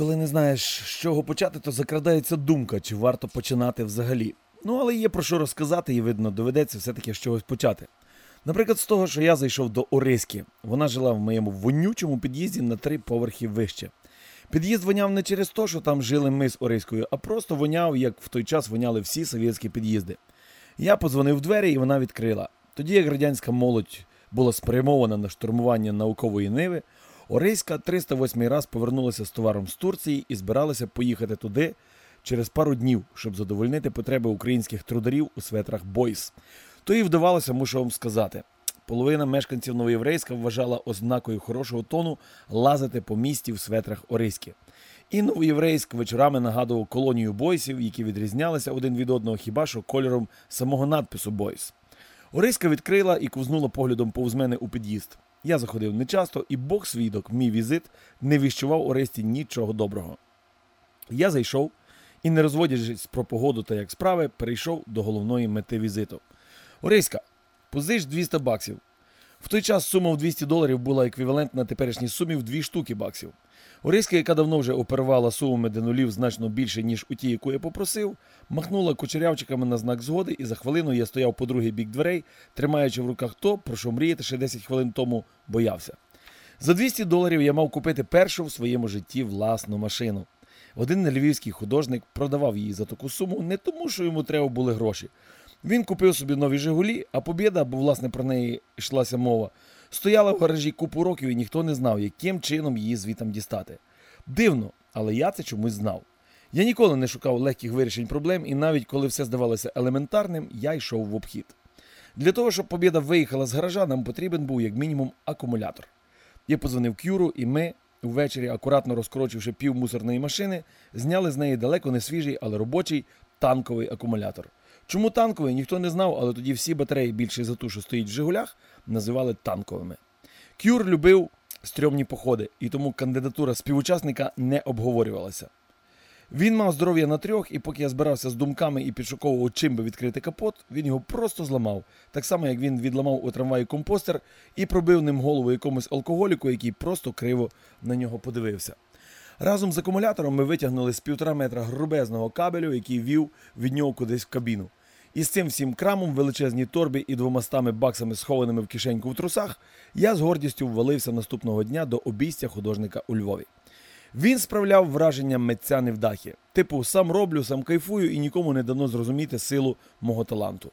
коли не знаєш, з чого почати, то закрадається думка, чи варто починати взагалі. Ну, але є про що розказати, і видно, доведеться все-таки з чогось почати. Наприклад, з того, що я зайшов до Ориськи. Вона жила в моєму вонючому під'їзді на три поверхи вище. Під'їзд воняв не через те, що там жили ми з Ориською, а просто воняв, як в той час воняли всі совєтські під'їзди. Я подзвонив в двері, і вона відкрила. Тоді, як радянська молодь була спрямована на штурмування наукової ниви, Ориська 308 раз повернулася з товаром з Турції і збиралася поїхати туди через пару днів, щоб задовольнити потреби українських трударів у светрах Бойс. То їй вдавалося, мушу вам сказати. Половина мешканців Новоєврейська вважала ознакою хорошого тону лазити по місті в светрах Ориськи. І Новоєврейськ вечорами нагадував колонію бойсів, які відрізнялися один від одного хіба що кольором самого надпису Бойс. Ориська відкрила і ковзнула поглядом повз мене у під'їзд. Я заходив нечасто, і Бог свідок, мій візит, не віщував Оресті нічого доброго. Я зайшов і, не розводячись про погоду та як справи, перейшов до головної мети візиту. Ориська, позич 200 баксів. В той час сума в 200 доларів була еквівалентна теперішній сумі в 2 штуки баксів. Ориська, яка давно вже оперувала сумами денулів значно більше, ніж у ті, яку я попросив, махнула кучерявчиками на знак згоди, і за хвилину я стояв по другий бік дверей, тримаючи в руках то, про що мріяти ще 10 хвилин тому боявся. За 200 доларів я мав купити першу в своєму житті власну машину. Один львівський художник продавав її за таку суму не тому, що йому треба були гроші. Він купив собі нові Жигулі, а побіда, бо власне про неї йшлася мова, стояла в гаражі купу років і ніхто не знав, яким чином її звітам дістати. Дивно, але я це чомусь знав. Я ніколи не шукав легких вирішень проблем, і навіть коли все здавалося елементарним, я йшов в обхід. Для того, щоб побіда виїхала з гаража, нам потрібен був як мінімум акумулятор. Я позвонив Кюру, і ми, увечері, акуратно розкорочивши пів мусорної машини, зняли з неї далеко не свіжий, але робочий танковий акумулятор. Чому танковий, ніхто не знав, але тоді всі батареї більше за ту, що стоїть в Жигулях, називали танковими. Кюр любив стрьомні походи, і тому кандидатура співучасника не обговорювалася. Він мав здоров'я на трьох, і поки я збирався з думками і підшуковував, чим би відкрити капот, він його просто зламав, так само як він відламав у трамваї компостер і пробив ним голову якомусь алкоголіку, який просто криво на нього подивився. Разом з акумулятором ми витягнули з півтора метра грубезного кабелю, який вів від нього кудись в кабіну. І з цим всім крамом, величезній торбі і двомастами баксами, схованими в кишеньку в трусах, я з гордістю ввалився наступного дня до обійстя художника у Львові. Він справляв враження митця невдахи. Типу, сам роблю, сам кайфую і нікому не дано зрозуміти силу мого таланту.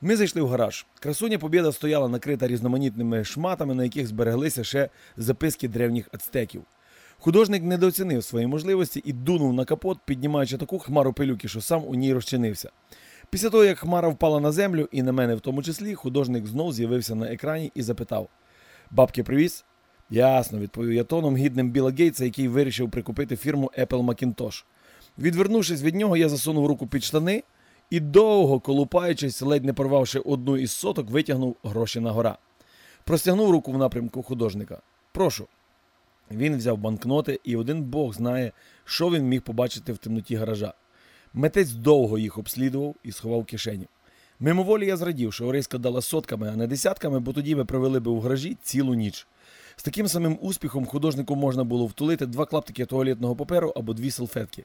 Ми зайшли в гараж. Красуня Побєда стояла накрита різноманітними шматами, на яких збереглися ще записки древніх ацтеків. Художник недооцінив свої можливості і дунув на капот, піднімаючи таку хмару пилюки, що сам у ній розчинився. Після того, як хмара впала на землю, і на мене в тому числі, художник знов з'явився на екрані і запитав: Бабки привіз? Ясно, відповів я тоном гідним Біла Гейтса, який вирішив прикупити фірму Apple Macintosh. Відвернувшись від нього, я засунув руку під штани і довго, колупаючись, ледь не порвавши одну із соток, витягнув гроші на гора. Простягнув руку в напрямку художника. Прошу. Він взяв банкноти, і один бог знає, що він міг побачити в темноті гаража. Метець довго їх обслідував і сховав в кишені. Мимоволі я зрадів, що Ориська дала сотками, а не десятками, бо тоді ми провели би у гаражі цілу ніч. З таким самим успіхом художнику можна було втулити два клаптики туалетного паперу або дві салфетки.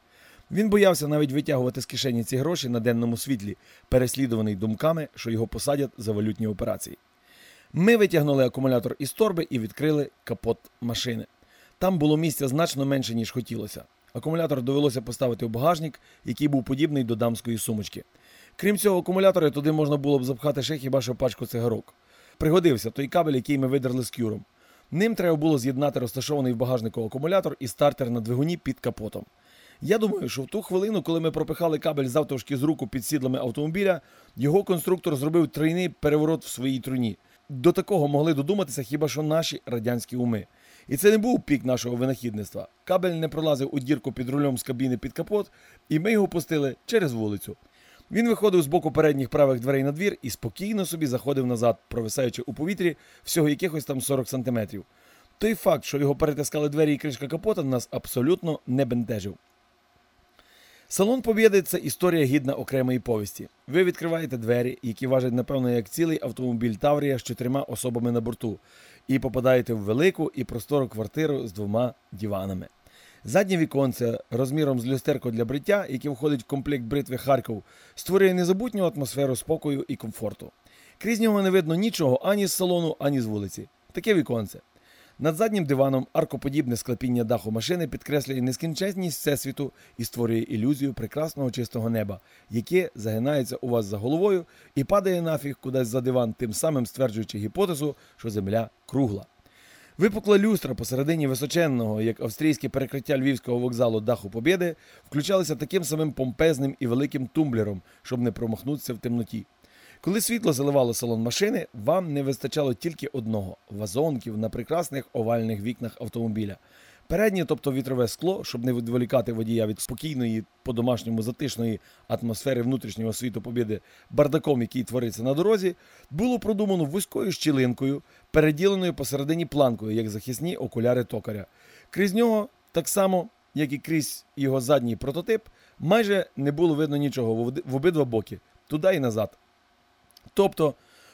Він боявся навіть витягувати з кишені ці гроші на денному світлі, переслідуваний думками, що його посадять за валютні операції. Ми витягнули акумулятор із торби і відкрили капот машини. Там було місця значно менше, ніж хотілося. Акумулятор довелося поставити у багажник, який був подібний до дамської сумочки. Крім цього, акумулятора туди можна було б запхати ще хіба що пачку цигарок. Пригодився той кабель, який ми видерли з кюром. Ним треба було з'єднати розташований в багажнику акумулятор і стартер на двигуні під капотом. Я думаю, що в ту хвилину, коли ми пропихали кабель завтовшки з руку під сідлами автомобіля, його конструктор зробив тройний переворот в своїй труні. До такого могли додуматися хіба що наші радянські уми. І це не був пік нашого винахідництва. Кабель не пролазив у дірку під рулем з кабіни під капот, і ми його пустили через вулицю. Він виходив з боку передніх правих дверей на двір і спокійно собі заходив назад, провисаючи у повітрі всього якихось там 40 сантиметрів. Той факт, що його перетискали двері і кришка капота, нас абсолютно не бентежив. Салон Побєди це історія гідна окремої повісті. Ви відкриваєте двері, які важать, напевно, як цілий автомобіль Таврія з чотирма особами на борту, і попадаєте в велику і простору квартиру з двома диванами. Заднє віконце розміром з люстерко для бриття, яке входить в комплект бритви Харків, створює незабутню атмосферу спокою і комфорту. Крізь нього не видно нічого ані з салону, ані з вулиці. Таке віконце. Над заднім диваном аркоподібне склепіння даху машини підкреслює нескінченність всесвіту і створює ілюзію прекрасного чистого неба, яке загинається у вас за головою і падає нафіг кудись за диван, тим самим стверджуючи гіпотезу, що земля кругла. Випукла люстра посередині височенного, як австрійське перекриття львівського вокзалу даху Побєди, включалися таким самим помпезним і великим тумблером, щоб не промахнутися в темноті. Коли світло заливало салон машини, вам не вистачало тільки одного вазонків на прекрасних овальних вікнах автомобіля. Переднє, тобто вітрове скло, щоб не відволікати водія від спокійної, по-домашньому затишної атмосфери внутрішнього світу побіди бардаком, який твориться на дорозі, було продумано вузькою щілинкою, переділеною посередині планкою, як захисні окуляри токаря. Крізь нього, так само, як і крізь його задній прототип, майже не було видно нічого в обидва боки, туди і назад. Тобто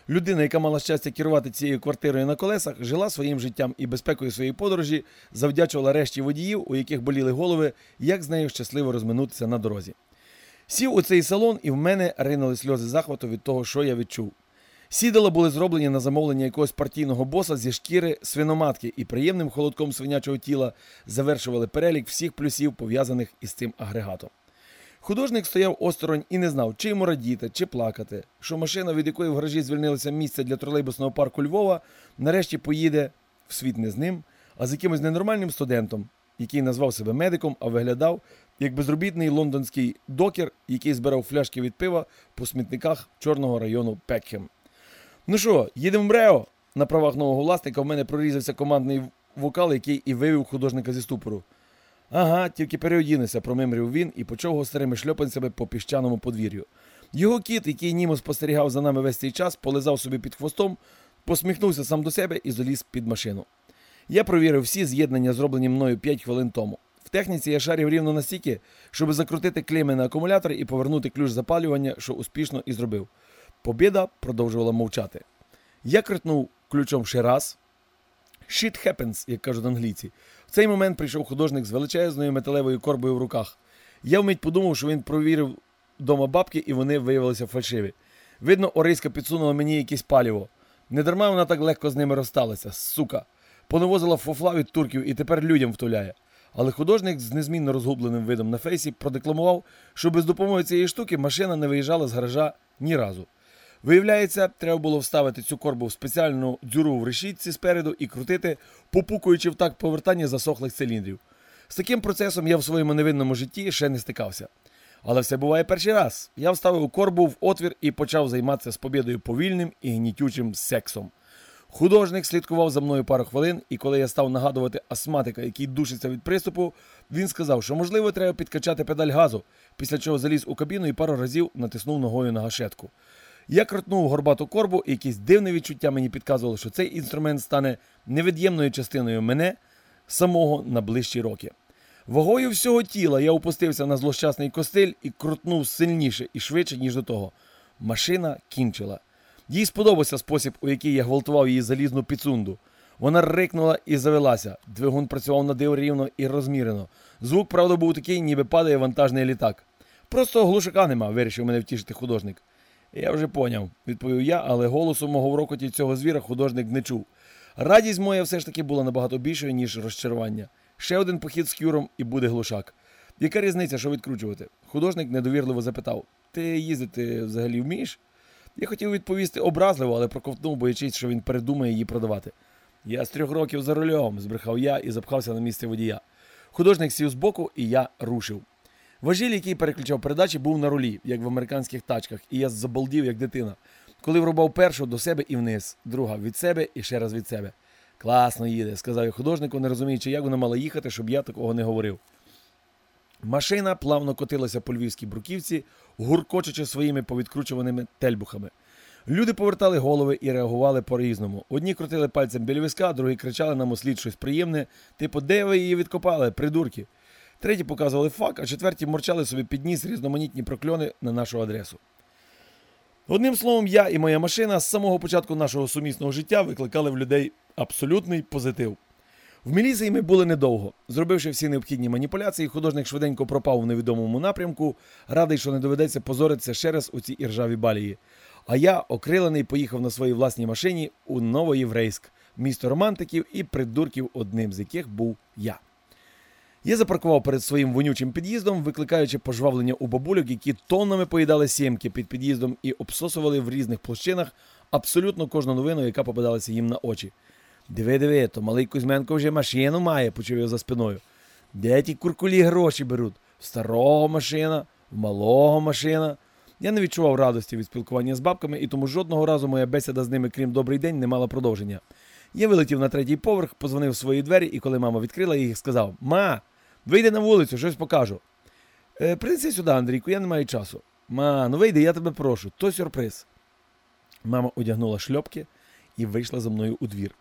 людина, яка мала щастя керувати цією квартирою на колесах, жила своїм життям і безпекою своєї подорожі, завдячувала решті водіїв, у яких боліли голови, як з нею щасливо розминутися на дорозі. Сів у цей салон, і в мене ринули сльози захвату від того, що я відчув. Сідала були зроблені на замовлення якогось партійного боса зі шкіри свиноматки і приємним холодком свинячого тіла завершували перелік всіх плюсів, пов'язаних із цим агрегатом. Художник стояв осторонь і не знав, чи йому радіти, чи плакати, що машина, від якої в гаражі звільнилося місце для тролейбусного парку Львова, нарешті поїде в світ не з ним, а з якимось ненормальним студентом, який назвав себе медиком, а виглядав як безробітний лондонський докер, який збирав фляшки від пива по смітниках чорного району Пекхем. Ну що, їдемо в Рео? На правах нового власника в мене прорізався командний вокал, який і вивів художника зі ступору. Ага, тільки переодінися, промимрив він і почав гострими шльопанцями по піщаному подвір'ю. Його кіт, який німо спостерігав за нами весь цей час, полизав собі під хвостом, посміхнувся сам до себе і заліз під машину. Я провірив всі з'єднання, зроблені мною 5 хвилин тому. В техніці я шарів рівно настільки, щоб закрутити клейми на акумулятор і повернути ключ запалювання, що успішно і зробив. Побіда продовжувала мовчати. Я критнув ключом ще раз. Shit happens, як кажуть англійці. Цей момент прийшов художник з величезною металевою корбою в руках. Я вмить подумав, що він провірив дома бабки, і вони виявилися фальшиві. Видно, Ориська підсунула мені якесь паліво. Недарма вона так легко з ними розсталася, сука. Понавозила фофла від турків і тепер людям втуляє. Але художник з незмінно розгубленим видом на фейсі продекламував, що без допомоги цієї штуки машина не виїжджала з гаража ні разу. Виявляється, треба було вставити цю корбу в спеціальну дзюру в решітці спереду і крутити, попукуючи в так повертання засохлих циліндрів. З таким процесом я в своєму невинному житті ще не стикався. Але все буває перший раз. Я вставив корбу в отвір і почав займатися з побідою повільним і гнітючим сексом. Художник слідкував за мною пару хвилин, і коли я став нагадувати астматика, який душиться від приступу, він сказав, що можливо треба підкачати педаль газу, після чого заліз у кабіну і пару разів натиснув ногою на гашетку. Я крутнув горбату корбу, і якесь дивне відчуття мені підказувало, що цей інструмент стане невід'ємною частиною мене самого на ближчі роки. Вагою всього тіла я опустився на злощасний костиль і крутнув сильніше і швидше, ніж до того. Машина кінчила. Їй сподобався спосіб, у який я гвалтував її залізну підсунду. Вона рикнула і завелася. Двигун працював на див рівно і розмірено. Звук, правда, був такий, ніби падає вантажний літак. Просто глушака нема, вирішив мене втішити художник. Я вже поняв, відповів я, але голосу мого в рокоті цього звіра художник не чув. Радість моя все ж таки була набагато більшою, ніж розчарування. Ще один похід з кюром і буде глушак. Яка різниця, що відкручувати? Художник недовірливо запитав: Ти їздити взагалі вмієш? Я хотів відповісти образливо, але проковтнув, боячись, що він передумає її продавати. Я з трьох років за рулем, збрехав я і запхався на місце водія. Художник сів збоку, і я рушив. Важіль, який переключав передачі, був на рулі, як в американських тачках, і я забалдів, як дитина. Коли врубав першу до себе і вниз, друга від себе і ще раз від себе. Класно їде, сказав я художнику, не розуміючи, як вона мала їхати, щоб я такого не говорив. Машина плавно котилася по львівській бруківці, гуркочучи своїми повідкручуваними тельбухами. Люди повертали голови і реагували по-різному. Одні крутили пальцем біля виска, другі кричали нам услід щось приємне, типу, де ви її відкопали, придурки. Треті показували фак, а четверті морчали собі під ніс різноманітні прокльони на нашу адресу. Одним словом, я і моя машина з самого початку нашого сумісного життя викликали в людей абсолютний позитив. В міліції ми були недовго. Зробивши всі необхідні маніпуляції, художник швиденько пропав у невідомому напрямку, радий, що не доведеться позоритися ще раз у цій іржавій балії. А я, окрилений, поїхав на своїй власній машині у Новоєврейськ, місто романтиків і придурків, одним з яких був я. Я запаркував перед своїм вонючим під'їздом, викликаючи пожвавлення у бабульок, які тоннами поїдали сімки під під'їздом і обсосували в різних площинах абсолютно кожну новину, яка попадалася їм на очі. Диви, диви, то малий Кузьменко вже машину має, почув я за спиною. Де ті куркулі гроші беруть? В старого машина, в малого машина. Я не відчував радості від спілкування з бабками, і тому жодного разу моя бесіда з ними, крім добрий день, не мала продовження. Я вилетів на третій поверх, позвонив в свої двері, і коли мама відкрила їх, сказав: Ма, вийди на вулицю, щось покажу. Е, принеси сюди, Андрійку, я не маю часу. Ма, ну вийди, я тебе прошу, то сюрприз. Мама одягнула шльопки і вийшла за мною у двір.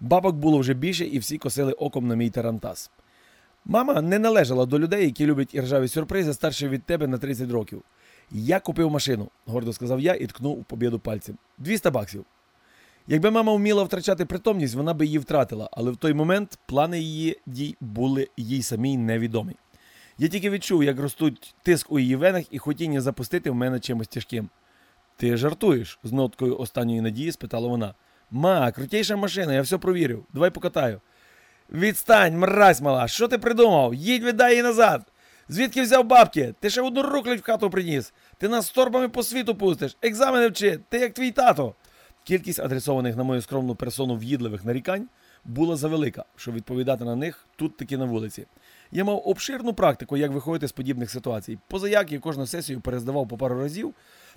Бабок було вже більше, і всі косили оком на мій тарантас. Мама не належала до людей, які люблять іржаві сюрпризи старше від тебе на 30 років. Я купив машину, гордо сказав я і ткнув у побіду пальцем. 200 баксів. Якби мама вміла втрачати притомність, вона би її втратила, але в той момент плани її дій були їй самій невідомі. Я тільки відчув, як ростуть тиск у її венах і хотіння запустити в мене чимось тяжким. Ти жартуєш? з ноткою останньої надії спитала вона. Ма, крутейша машина, я все провірив. Давай покатаю. Відстань, мразь мала, що ти придумав? Їдь віддай її назад. Звідки взяв бабки? Ти ще одну руклять в хату приніс. Ти нас з торбами по світу пустиш, екзамени вчи, ти як твій тато. Кількість адресованих на мою скромну персону в'їдливих нарікань була завелика, щоб відповідати на них тут таки на вулиці. Я мав обширну практику, як виходити з подібних ситуацій. Позаяк я кожну сесію перездавав по пару разів,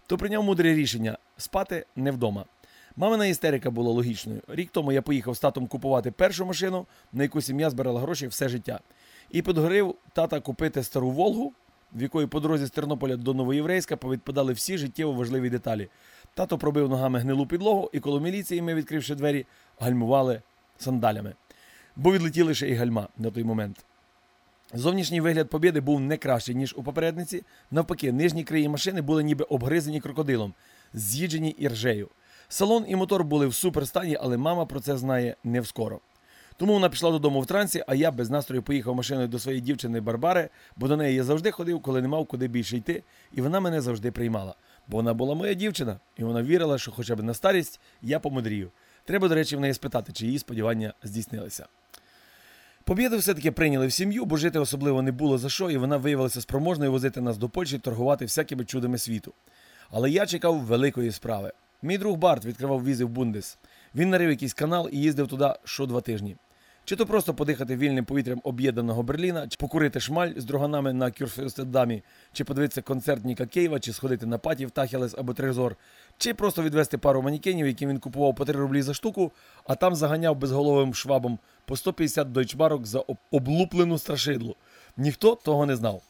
то прийняв мудре рішення спати не вдома. Мамина істерика була логічною. Рік тому я поїхав з татом купувати першу машину, на яку сім'я збирала гроші все життя. І підгорив тата купити стару Волгу, в якої по дорозі з Тернополя до Новоєврейська повідпадали всі життєво важливі деталі. Тато пробив ногами гнилу підлогу, і коло міліції ми, відкривши двері, гальмували сандалями. Бо відлетіли ще і гальма на той момент. Зовнішній вигляд побіди був не кращий, ніж у попередниці. Навпаки, нижні краї машини були ніби обгризані крокодилом, з'їджені іржею. Салон і мотор були в суперстані, але мама про це знає не вскоро. Тому вона пішла додому в трансі, а я без настрою поїхав машиною до своєї дівчини Барбари, бо до неї я завжди ходив, коли не мав куди більше йти, і вона мене завжди приймала. Бо вона була моя дівчина, і вона вірила, що хоча б на старість я помудрію. Треба, до речі, в неї спитати, чи її сподівання здійснилися. Побєду все-таки прийняли в сім'ю, бо жити особливо не було за що, і вона виявилася спроможною возити нас до Польщі торгувати всякими чудами світу. Але я чекав великої справи. Мій друг Барт відкривав візи в Бундес. Він нарив якийсь канал і їздив туди що два тижні. Чи то просто подихати вільним повітрям об'єднаного Берліна, чи покурити шмаль з друганами на Курфюрстендамі, чи подивитися концерт Ніка Кейва, чи сходити на паті в Тахелес або Трезор, чи просто відвести пару манікенів, які він купував по 3 рублі за штуку, а там заганяв безголовим швабом по 150 дойчмарок за облуплену страшидлу. Ніхто того не знав.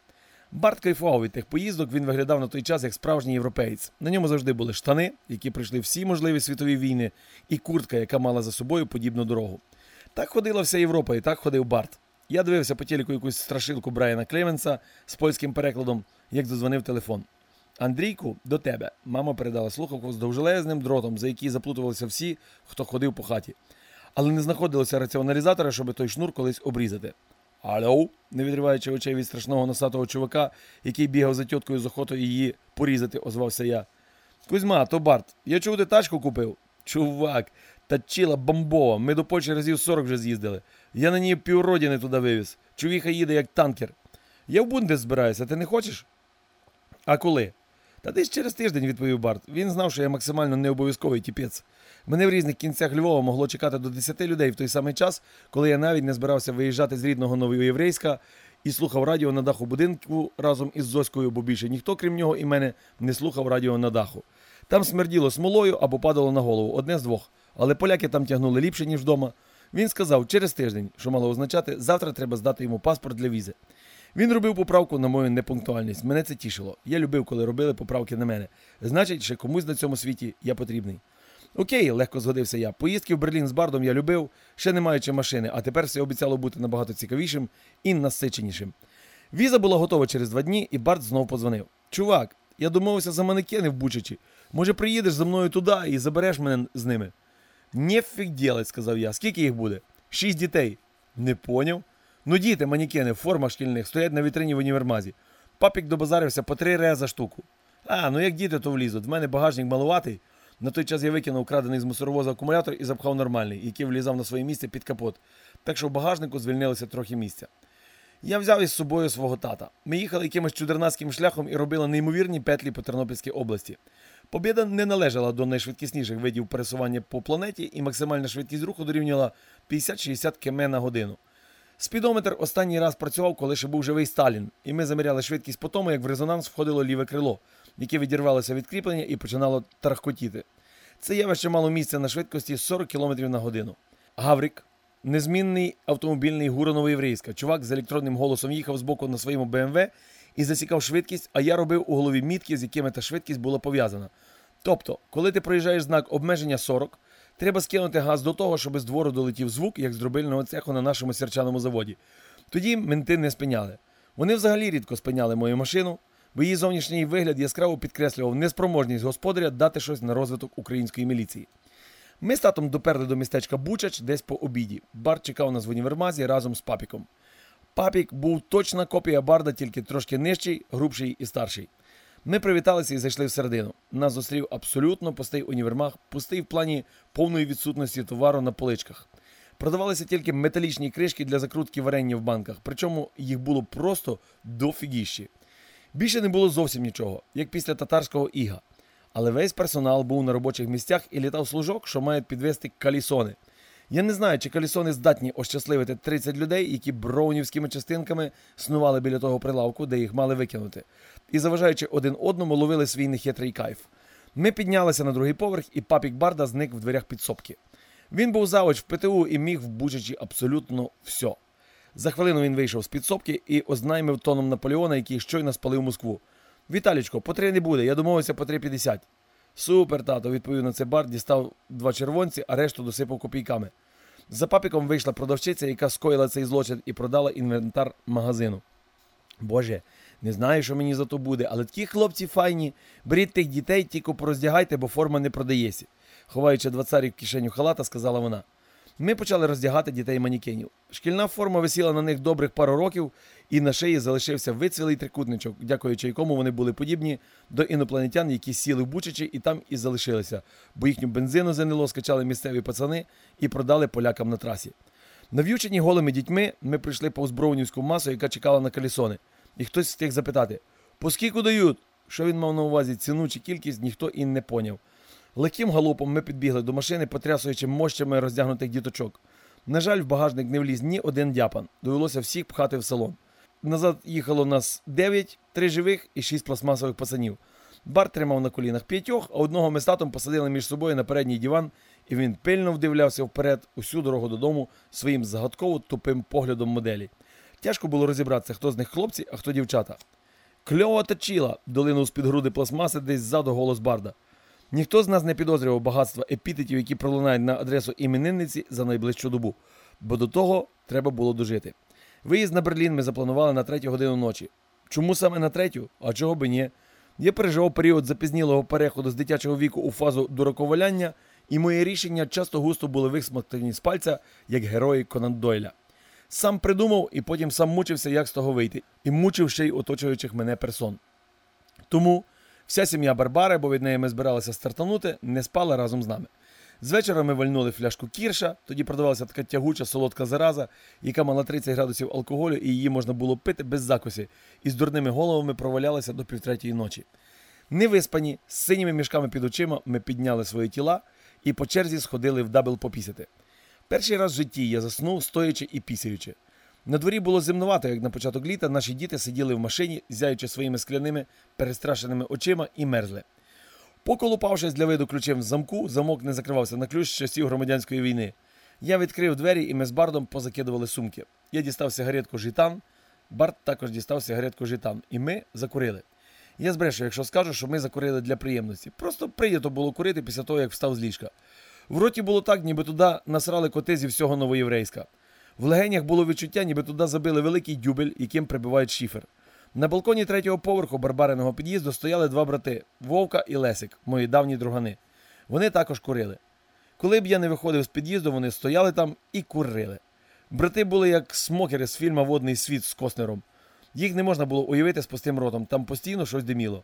Барт кайфував від тих поїздок, він виглядав на той час як справжній європеєць. На ньому завжди були штани, які пройшли всі можливі світові війни, і куртка, яка мала за собою подібну дорогу. Так ходила вся Європа, і так ходив Барт. Я дивився по телеку якусь страшилку Брайана Клеменса з польським перекладом, як дозвонив телефон. Андрійку, до тебе. Мама передала слухавку з довжелезним дротом, за який заплутувалися всі, хто ходив по хаті. Але не знаходилося раціоналізатора, щоб той шнур колись обрізати. Алло, не відриваючи очей від страшного носатого чувака, який бігав за тіткою з охотою її порізати, озвався я. Кузьма, то Барт, я чув, ти тачку купив? Чувак, та чіла бомбова. Ми до Польщі разів 40 вже з'їздили. Я на ній півродини туди вивіз. Чувіха їде як танкер. Я в Бундес збираюся, ти не хочеш? А коли? Та десь через тиждень, відповів Барт. Він знав, що я максимально необов'язковий тіпець. Мене в різних кінцях Львова могло чекати до 10 людей в той самий час, коли я навіть не збирався виїжджати з рідного Новоєврейська і слухав радіо на даху будинку разом із Зоською, бо більше ніхто, крім нього, і мене не слухав радіо на даху. Там смерділо смолою або падало на голову, одне з двох. Але поляки там тягнули ліпше, ніж вдома. Він сказав через тиждень, що мало означати, завтра треба здати йому паспорт для візи. Він робив поправку на мою непунктуальність. Мене це тішило. Я любив, коли робили поправки на мене. Значить, ще комусь на цьому світі я потрібний. Окей, легко згодився я. Поїздки в Берлін з Бардом я любив, ще не маючи машини, а тепер все обіцяло бути набагато цікавішим і насиченішим. Віза була готова через два дні, і Барт знов подзвонив. Чувак, я домовився за манекени в Бучачі. Може, приїдеш за мною туди і забереш мене з ними? Нефіг ділать, сказав я. Скільки їх буде? Шість дітей. Не поняв. Ну, діти, манікени, в формах шкільних, стоять на вітрині в універмазі. Папік добазарився по три ре за штуку. А, ну як діти, то влізуть. В мене багажник малуватий. На той час я викинув крадений з мусоровоза акумулятор і запхав нормальний, який влізав на своє місце під капот. Так що в багажнику звільнилося трохи місця. Я взяв із собою свого тата. Ми їхали якимось чудернацьким шляхом і робили неймовірні петлі по Тернопільській області. Побєда не належала до найшвидкісніших видів пересування по планеті, і максимальна швидкість руху дорівнювала 50-60 км на годину. Спідометр останній раз працював, коли ще був живий Сталін, і ми заміряли швидкість по тому, як в резонанс входило ліве крило, яке відірвалося від кріплення і починало тарахкотіти. Це явище мало місце на швидкості 40 км на годину. Гаврік, незмінний автомобільний гура Новоєврейська. Чувак з електронним голосом їхав збоку на своєму БМВ і засікав швидкість, а я робив у голові мітки, з якими та швидкість була пов'язана. Тобто, коли ти проїжджаєш знак обмеження 40, треба скинути газ до того, щоб з двору долетів звук, як з дробильного цеху на нашому сірчаному заводі. Тоді менти не спиняли. Вони взагалі рідко спиняли мою машину, бо її зовнішній вигляд яскраво підкреслював неспроможність господаря дати щось на розвиток української міліції. Ми з татом доперли до містечка Бучач десь по обіді. Бар чекав нас в універмазі разом з папіком. Папік був точна копія барда, тільки трошки нижчий, грубший і старший. Ми привіталися і зайшли всередину. Нас зустрів абсолютно пустий універмаг, пустий в плані повної відсутності товару на поличках. Продавалися тільки металічні кришки для закрутки варення в банках, причому їх було просто дофігіщі. Більше не було зовсім нічого, як після татарського іга. Але весь персонал був на робочих місцях і літав служок, що мають підвести калісони. Я не знаю, чи калісони здатні ощасливити 30 людей, які броунівськими частинками снували біля того прилавку, де їх мали викинути, і, заважаючи один одному, ловили свій нехитрий кайф. Ми піднялися на другий поверх, і папік Барда зник в дверях підсобки. Він був завуч в ПТУ і міг вбучачи абсолютно все. За хвилину він вийшов з підсобки і ознаймив тоном Наполеона, який щойно спалив Москву. Віталічко, по три не буде, я домовився по 3,50. Супер, тато, відповів на це бар, дістав два червонці, а решту досипав копійками. За папіком вийшла продавчиця, яка скоїла цей злочин і продала інвентар магазину. Боже, не знаю, що мені за то буде, але такі хлопці файні. Беріть тих дітей, тільки пороздягайте, бо форма не продається. Ховаючи двадцарів в кишеню халата, сказала вона. Ми почали роздягати дітей манікенів. Шкільна форма висіла на них добрих пару років, і на шиї залишився вицвілий трикутничок, дякуючи якому вони були подібні до інопланетян, які сіли в Бучачі і там і залишилися, бо їхню бензину ЗНЛО скачали місцеві пацани і продали полякам на трасі. Нав'ючені голими дітьми, ми прийшли повз Броунівську масу, яка чекала на колісони. І хтось встиг запитати: по скільки дають? Що він мав на увазі ціну чи кількість, ніхто і не поняв. Легким галопом ми підбігли до машини, потрясуючи мощами роздягнутих діточок. На жаль, в багажник не вліз ні один дяпан. Довелося всіх пхати в салон. Назад їхало нас дев'ять, три живих і шість пластмасових пацанів. Бар тримав на колінах п'ятьох, а одного ми з татом посадили між собою на передній диван, і він пильно вдивлявся вперед усю дорогу додому своїм загадково тупим поглядом моделі. Тяжко було розібратися, хто з них хлопці, а хто дівчата. Кльово точила, долинув з-під груди пластмаси десь ззаду голос барда. Ніхто з нас не підозрював багатства епітетів, які пролунають на адресу іменинниці за найближчу добу, бо до того треба було дожити. Виїзд на Берлін ми запланували на третю годину ночі. Чому саме на третю? А чого би ні? Я переживав період запізнілого переходу з дитячого віку у фазу дураковаляння, і мої рішення часто густо були висмоктані з пальця, як герої Конан Дойля. Сам придумав і потім сам мучився, як з того вийти, і мучив ще й оточуючих мене персон. Тому вся сім'я Барбари, бо від неї ми збиралися стартанути, не спала разом з нами. З вечора ми вальнули фляжку кірша, тоді продавалася така тягуча солодка зараза, яка мала 30 градусів алкоголю, і її можна було пити без закусі, і з дурними головами провалялися до півтретьої ночі. Невиспані, з синіми мішками під очима, ми підняли свої тіла і по черзі сходили в дабл попісити. Перший раз в житті я заснув, стоячи і пісяючи. На дворі було зимнувато, як на початок літа наші діти сиділи в машині, зяючи своїми скляними, перестрашеними очима і мерзли. Поколупавшись для виду ключем в замку, замок не закривався на ключ з часів громадянської війни. Я відкрив двері, і ми з Бартом позакидували сумки. Я дістав сигаретку житан, Барт також дістав сигаретку житан, і ми закурили. Я збрешу, якщо скажу, що ми закурили для приємності. Просто прийнято було курити після того, як встав з ліжка. В роті було так, ніби туди насрали коти зі всього новоєврейська. В легенях було відчуття, ніби туди забили великий дюбель, яким прибивають шифер. На балконі третього поверху барбариного під'їзду стояли два брати Вовка і Лесик, мої давні другани. Вони також курили. Коли б я не виходив з під'їзду, вони стояли там і курили. Брати були як смокери з фільму Водний світ з Коснером. Їх не можна було уявити з пустим ротом, там постійно щось диміло.